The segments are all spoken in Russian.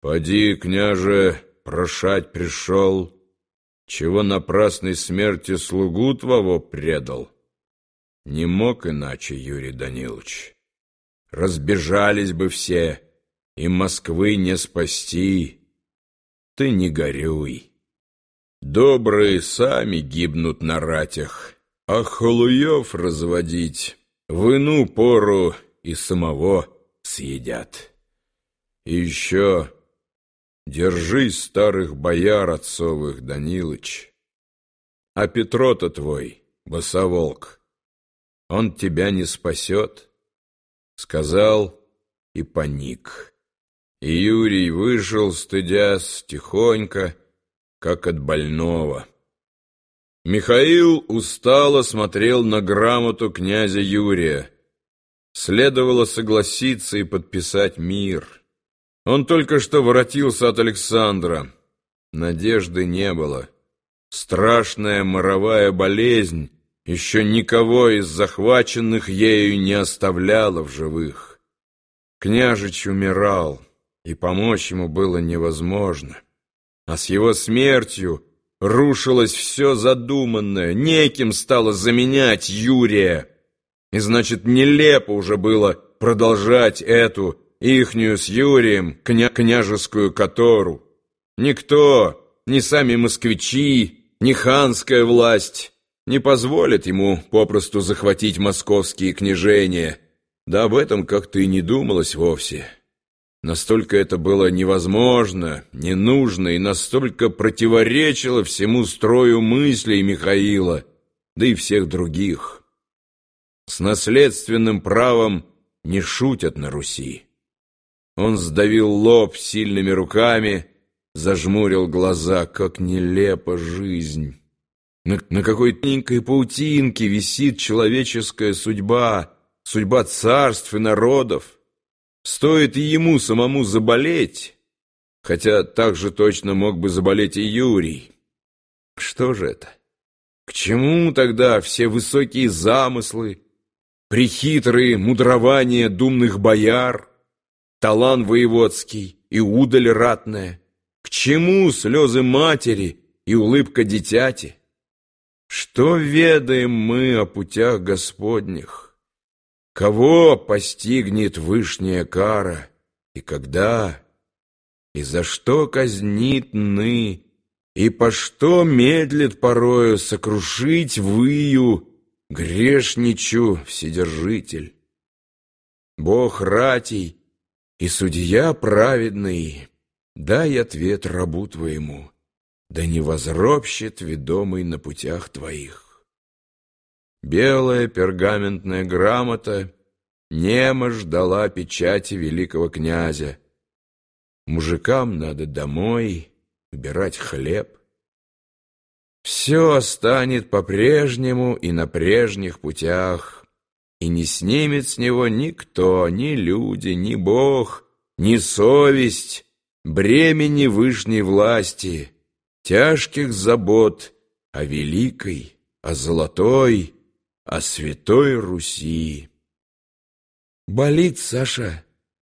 Поди, княже, прошать пришел, чего напрасной смерти слугу твоего предал. Не мог иначе, Юрий Данилович. Разбежались бы все, и Москвы не спасти. Ты не горюй. Добрые сами гибнут на ратях, а холуев разводить в ину пору и самого съедят. И еще держись старых бояр отцовых, Данилыч. А Петро-то твой, босоволк, он тебя не спасет, сказал и паник. И Юрий вышел, стыдясь, тихонько, как от больного. Михаил устало смотрел на грамоту князя Юрия. Следовало согласиться и подписать мир. Он только что воротился от Александра. Надежды не было. Страшная моровая болезнь еще никого из захваченных ею не оставляла в живых. Княжич умирал, и помочь ему было невозможно. А с его смертью рушилось все задуманное, неким стало заменять Юрия. И значит, нелепо уже было продолжать эту ихнюю с Юрием кня княжескую котору. Никто, ни сами москвичи, ни ханская власть не позволит ему попросту захватить московские княжения. Да об этом как-то и не думалось вовсе. Настолько это было невозможно, не нужно и настолько противоречило всему строю мыслей Михаила, да и всех других. С наследственным правом не шутят на Руси. Он сдавил лоб сильными руками, зажмурил глаза, как нелепа жизнь. На, на какой тоненькой паутинке висит человеческая судьба, судьба царств и народов. Стоит и ему самому заболеть, хотя так же точно мог бы заболеть и Юрий. Что же это? К чему тогда все высокие замыслы, прихитрые мудрования думных бояр, талан воеводский и удаль ратная? К чему слезы матери и улыбка дитяти? Что ведаем мы о путях Господних? Кого постигнет вышняя кара, и когда, и за что казнит ны, и по что медлит порою сокрушить выю грешничу вседержитель? Бог ратий и судья праведный, дай ответ рабу твоему, да не возробщит ведомый на путях твоих. Белая пергаментная грамота немо ждала печати великого князя. Мужикам надо домой убирать хлеб. Все станет по-прежнему и на прежних путях, и не снимет с него никто, ни люди, ни Бог, ни совесть, бремени вышней власти, тяжких забот о великой, о золотой, о святой Руси. Болит, Саша.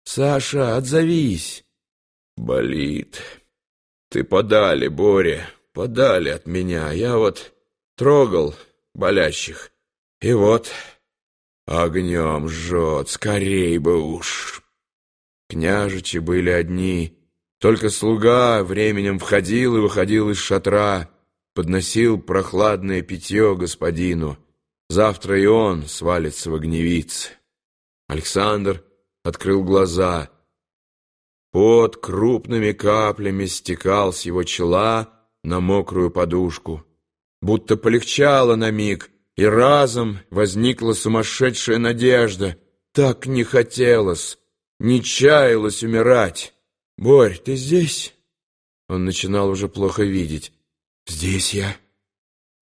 Саша, отзовись. Болит. Ты подали, Боря, подали от меня. Я вот трогал болящих. И вот огнем жжет, скорей бы уж. Княжичи были одни, только слуга временем входил и выходил из шатра, подносил прохладное питье господину. Завтра и он свалится в огневице. Александр открыл глаза. Пот крупными каплями стекал с его чела на мокрую подушку. Будто полегчало на миг, и разом возникла сумасшедшая надежда. Так не хотелось, не чаялось умирать. «Борь, ты здесь?» Он начинал уже плохо видеть. «Здесь я».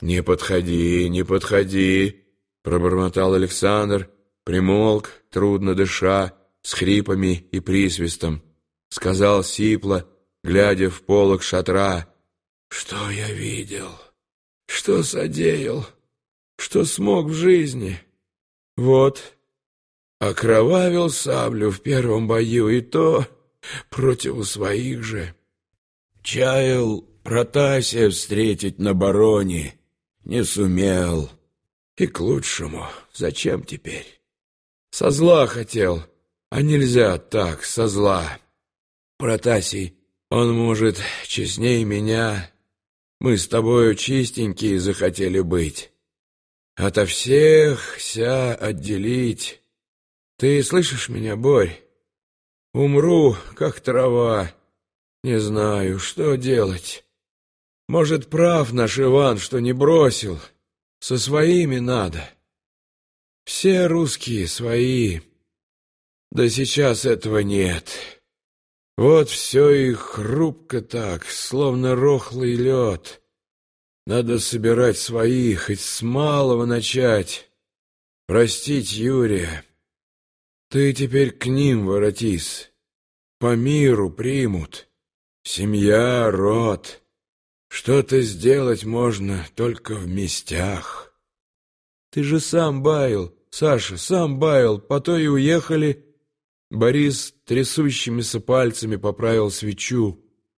«Не подходи, не подходи», — пробормотал Александр, примолк, трудно дыша, с хрипами и присвистом. Сказал сипло, глядя в полок шатра, «Что я видел? Что содеял? Что смог в жизни? Вот, окровавил саблю в первом бою, и то против своих же. Чаял Протасия встретить на бароне, не сумел. И к лучшему. Зачем теперь? Со зла хотел, а нельзя так, со зла. Протасий, он, может, честней меня. Мы с тобою чистенькие захотели быть. Ото всех ся отделить. Ты слышишь меня, Борь? Умру, как трава. Не знаю, что делать. Может, прав наш Иван, что не бросил. Со своими надо. Все русские свои. Да сейчас этого нет. Вот все и хрупко так, словно рохлый лед. Надо собирать своих, хоть с малого начать. Простить Юрия. Ты теперь к ним воротись. По миру примут. Семья, род. Что-то сделать можно только в местях. Ты же сам баял, Саша, сам баял, по то и уехали. Борис трясущимися пальцами поправил свечу.